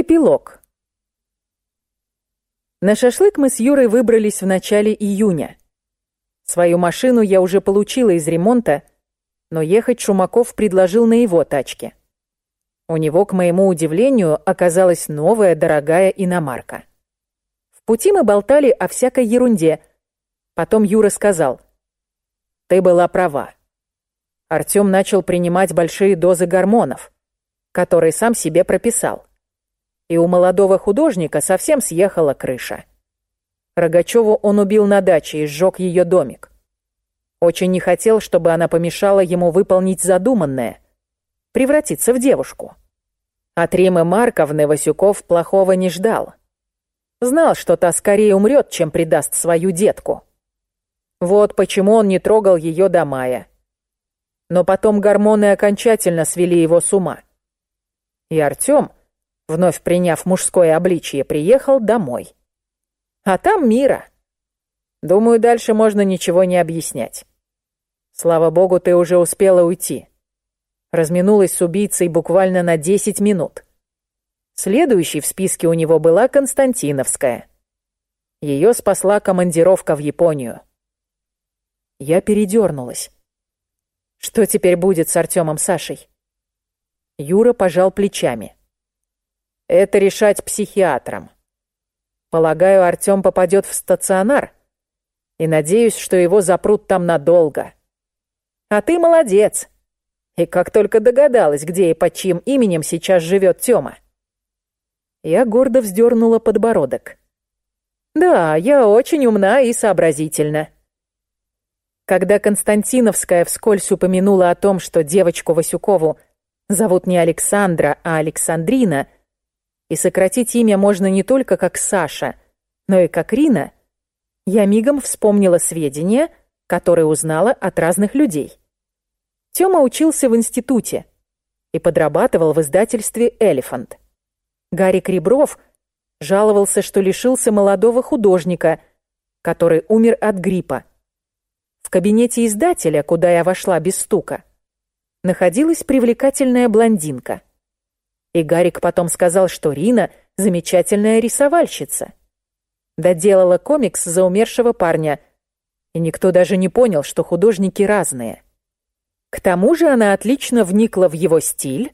Эпилог. На шашлык мы с Юрой выбрались в начале июня. Свою машину я уже получила из ремонта, но ехать Шумаков предложил на его тачке. У него, к моему удивлению, оказалась новая дорогая иномарка. В пути мы болтали о всякой ерунде. Потом Юра сказал, «Ты была права. Артём начал принимать большие дозы гормонов, которые сам себе прописал и у молодого художника совсем съехала крыша. Рогачеву он убил на даче и сжег ее домик. Очень не хотел, чтобы она помешала ему выполнить задуманное — превратиться в девушку. От Римы Марковны Васюков плохого не ждал. Знал, что та скорее умрет, чем предаст свою детку. Вот почему он не трогал ее до мая. Но потом гормоны окончательно свели его с ума. И Артем — вновь приняв мужское обличие, приехал домой. А там Мира. Думаю, дальше можно ничего не объяснять. Слава богу, ты уже успела уйти. Разминулась с убийцей буквально на 10 минут. Следующей в списке у него была Константиновская. Ее спасла командировка в Японию. Я передернулась. Что теперь будет с Артемом Сашей? Юра пожал плечами. Это решать психиатрам. Полагаю, Артём попадет в стационар. И надеюсь, что его запрут там надолго. А ты молодец. И как только догадалась, где и под чьим именем сейчас живет Тёма. Я гордо вздернула подбородок. Да, я очень умна и сообразительна. Когда Константиновская вскользь упомянула о том, что девочку Васюкову зовут не Александра, а Александрина — и сократить имя можно не только как Саша, но и как Рина, я мигом вспомнила сведения, которые узнала от разных людей. Тёма учился в институте и подрабатывал в издательстве «Элефант». Гарик Ребров жаловался, что лишился молодого художника, который умер от гриппа. В кабинете издателя, куда я вошла без стука, находилась привлекательная блондинка — и Гарик потом сказал, что Рина — замечательная рисовальщица. Доделала комикс за умершего парня, и никто даже не понял, что художники разные. К тому же она отлично вникла в его стиль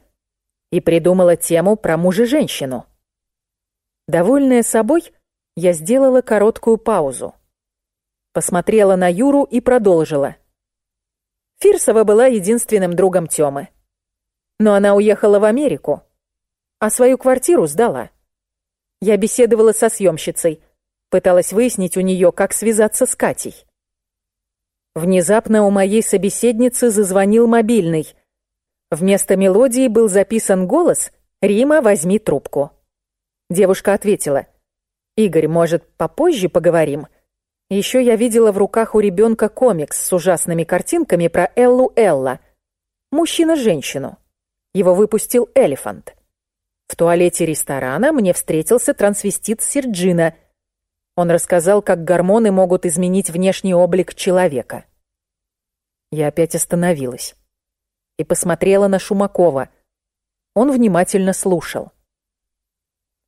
и придумала тему про мужа-женщину. Довольная собой, я сделала короткую паузу. Посмотрела на Юру и продолжила. Фирсова была единственным другом Тёмы. Но она уехала в Америку, а свою квартиру сдала. Я беседовала со съемщицей, пыталась выяснить у нее, как связаться с Катей. Внезапно у моей собеседницы зазвонил мобильный. Вместо мелодии был записан голос «Рима, возьми трубку». Девушка ответила «Игорь, может, попозже поговорим?» Еще я видела в руках у ребенка комикс с ужасными картинками про Эллу Элла. Мужчина-женщину. Его выпустил Элефант. В туалете ресторана мне встретился трансвестит Серджина. Он рассказал, как гормоны могут изменить внешний облик человека. Я опять остановилась и посмотрела на Шумакова. Он внимательно слушал.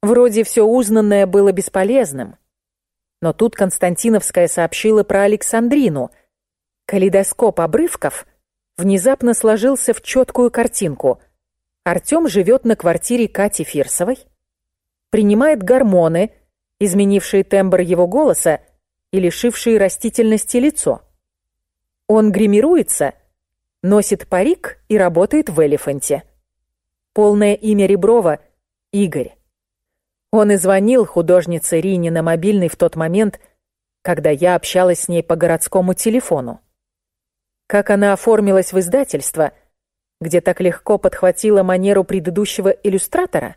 Вроде все узнанное было бесполезным, но тут Константиновская сообщила про Александрину. Калейдоскоп обрывков внезапно сложился в четкую картинку — Артём живет на квартире Кати Фирсовой, принимает гормоны, изменившие тембр его голоса и лишившие растительности лицо. Он гримируется, носит парик и работает в «Элефанте». Полное имя Реброва — Игорь. Он и звонил художнице Рине на мобильный в тот момент, когда я общалась с ней по городскому телефону. Как она оформилась в издательство — где так легко подхватила манеру предыдущего иллюстратора?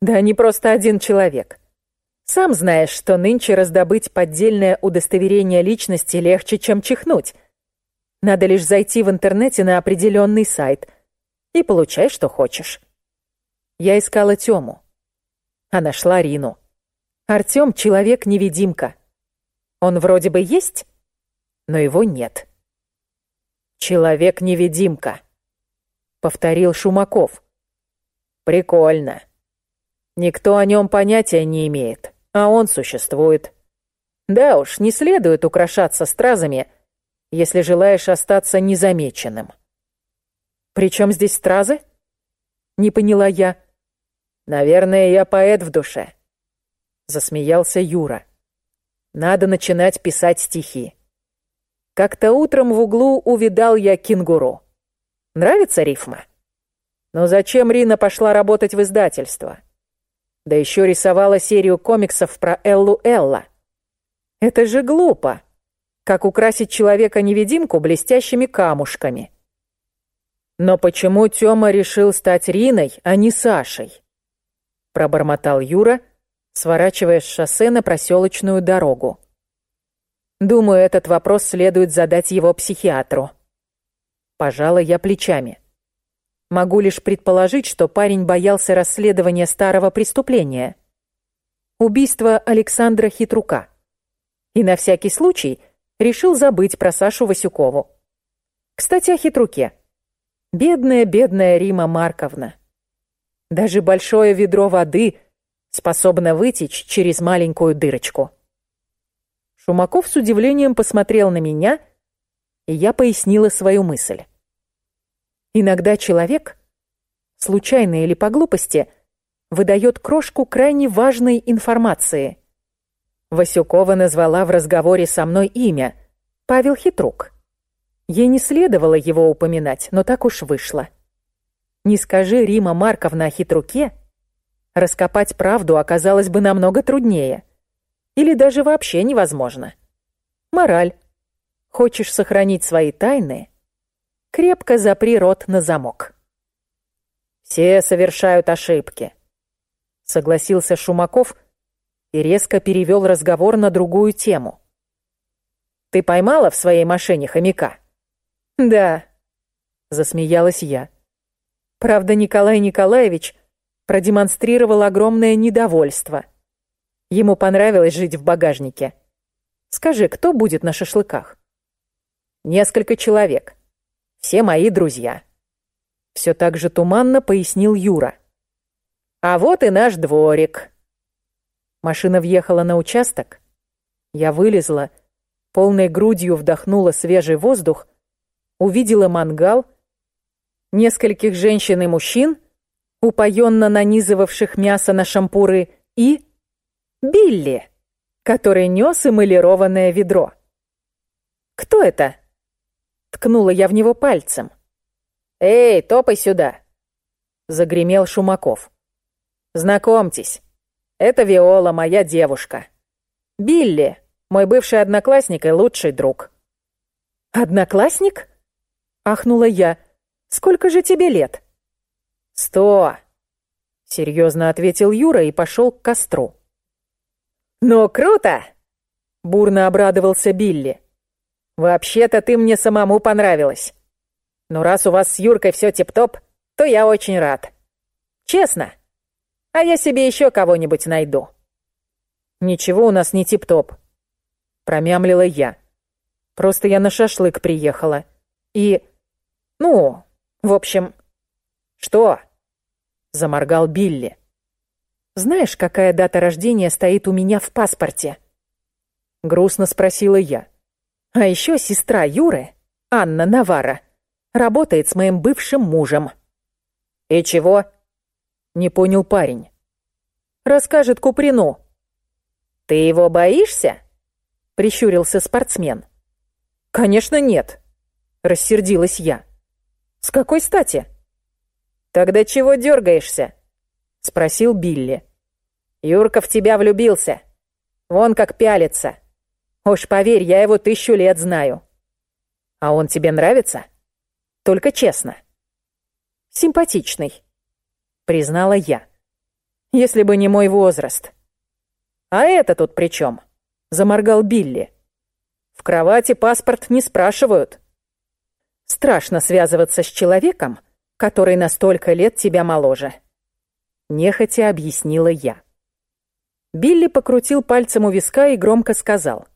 Да не просто один человек. Сам знаешь, что нынче раздобыть поддельное удостоверение личности легче, чем чихнуть. Надо лишь зайти в интернете на определенный сайт и получай, что хочешь. Я искала Тему, а нашла Рину. Артём — человек-невидимка. Он вроде бы есть, но его нет. Человек-невидимка. — повторил Шумаков. «Прикольно. Никто о нем понятия не имеет, а он существует. Да уж, не следует украшаться стразами, если желаешь остаться незамеченным. «Причем здесь стразы?» Не поняла я. «Наверное, я поэт в душе», — засмеялся Юра. «Надо начинать писать стихи. Как-то утром в углу увидал я кенгуру. Нравится рифма? Но зачем Рина пошла работать в издательство? Да еще рисовала серию комиксов про Эллу Элла. Это же глупо. Как украсить человека-невидимку блестящими камушками. Но почему Тёма решил стать Риной, а не Сашей? Пробормотал Юра, сворачивая с шоссе на проселочную дорогу. Думаю, этот вопрос следует задать его психиатру. Пожала я плечами. Могу лишь предположить, что парень боялся расследования старого преступления. Убийство Александра Хитрука. И на всякий случай решил забыть про Сашу Васюкову. Кстати, о Хитруке. Бедная, бедная Рима Марковна. Даже большое ведро воды способно вытечь через маленькую дырочку. Шумаков с удивлением посмотрел на меня, и я пояснила свою мысль. Иногда человек, случайно или по глупости, выдает крошку крайне важной информации. Васюкова назвала в разговоре со мной имя — Павел Хитрук. Ей не следовало его упоминать, но так уж вышло. Не скажи Рима Марковна о Хитруке, раскопать правду оказалось бы намного труднее. Или даже вообще невозможно. Мораль. Хочешь сохранить свои тайны? Крепко запри рот на замок. Все совершают ошибки. Согласился Шумаков и резко перевел разговор на другую тему. Ты поймала в своей машине хомяка? Да, засмеялась я. Правда, Николай Николаевич продемонстрировал огромное недовольство — Ему понравилось жить в багажнике. Скажи, кто будет на шашлыках? Несколько человек. Все мои друзья. Все так же туманно пояснил Юра. А вот и наш дворик. Машина въехала на участок. Я вылезла, полной грудью вдохнула свежий воздух, увидела мангал, нескольких женщин и мужчин, упоенно нанизывавших мясо на шампуры, и Билли, который нес эмалированное ведро. «Кто это?» Ткнула я в него пальцем. «Эй, топай сюда!» Загремел Шумаков. «Знакомьтесь, это Виола, моя девушка. Билли, мой бывший одноклассник и лучший друг». «Одноклассник?» Ахнула я. «Сколько же тебе лет?» «Сто», — серьезно ответил Юра и пошел к костру. «Ну, круто!» — бурно обрадовался Билли. «Вообще-то ты мне самому понравилась. Но раз у вас с Юркой все тип-топ, то я очень рад. Честно. А я себе еще кого-нибудь найду». «Ничего у нас не тип-топ», — промямлила я. «Просто я на шашлык приехала. И... ну, в общем...» «Что?» — заморгал Билли. Знаешь, какая дата рождения стоит у меня в паспорте?» Грустно спросила я. «А еще сестра Юры, Анна Навара, работает с моим бывшим мужем». «И чего?» Не понял парень. «Расскажет Куприну». «Ты его боишься?» Прищурился спортсмен. «Конечно нет», — рассердилась я. «С какой стати?» «Тогда чего дергаешься?» — спросил Билли. Юрка в тебя влюбился. Вон как пялится. Уж поверь, я его тысячу лет знаю. А он тебе нравится? Только честно. Симпатичный, признала я. Если бы не мой возраст. А это тут при чем? Заморгал Билли. В кровати паспорт не спрашивают. Страшно связываться с человеком, который на столько лет тебя моложе. Нехотя объяснила я. Билли покрутил пальцем у виска и громко сказал.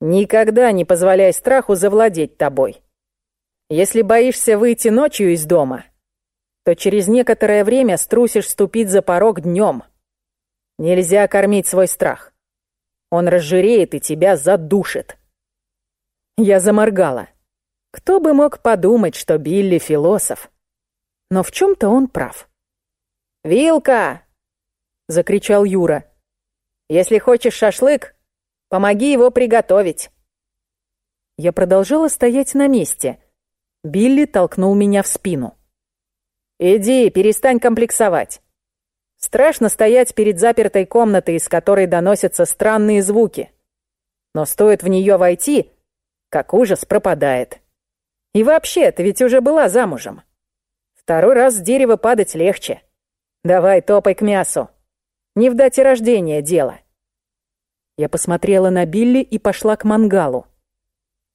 «Никогда не позволяй страху завладеть тобой. Если боишься выйти ночью из дома, то через некоторое время струсишь ступить за порог днем. Нельзя кормить свой страх. Он разжиреет и тебя задушит. Я заморгала. Кто бы мог подумать, что Билли философ? Но в чем-то он прав. «Вилка!» — закричал Юра. «Если хочешь шашлык, помоги его приготовить». Я продолжала стоять на месте. Билли толкнул меня в спину. «Иди, перестань комплексовать. Страшно стоять перед запертой комнатой, из которой доносятся странные звуки. Но стоит в нее войти, как ужас пропадает. И вообще, ты ведь уже была замужем. Второй раз с дерева падать легче. Давай, топай к мясу. Не в дате рождения дело». Я посмотрела на Билли и пошла к мангалу.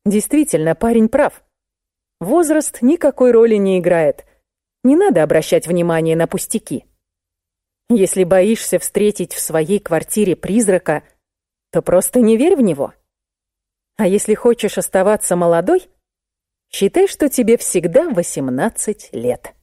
Действительно, парень прав. Возраст никакой роли не играет. Не надо обращать внимание на пустяки. Если боишься встретить в своей квартире призрака, то просто не верь в него. А если хочешь оставаться молодой, считай, что тебе всегда 18 лет.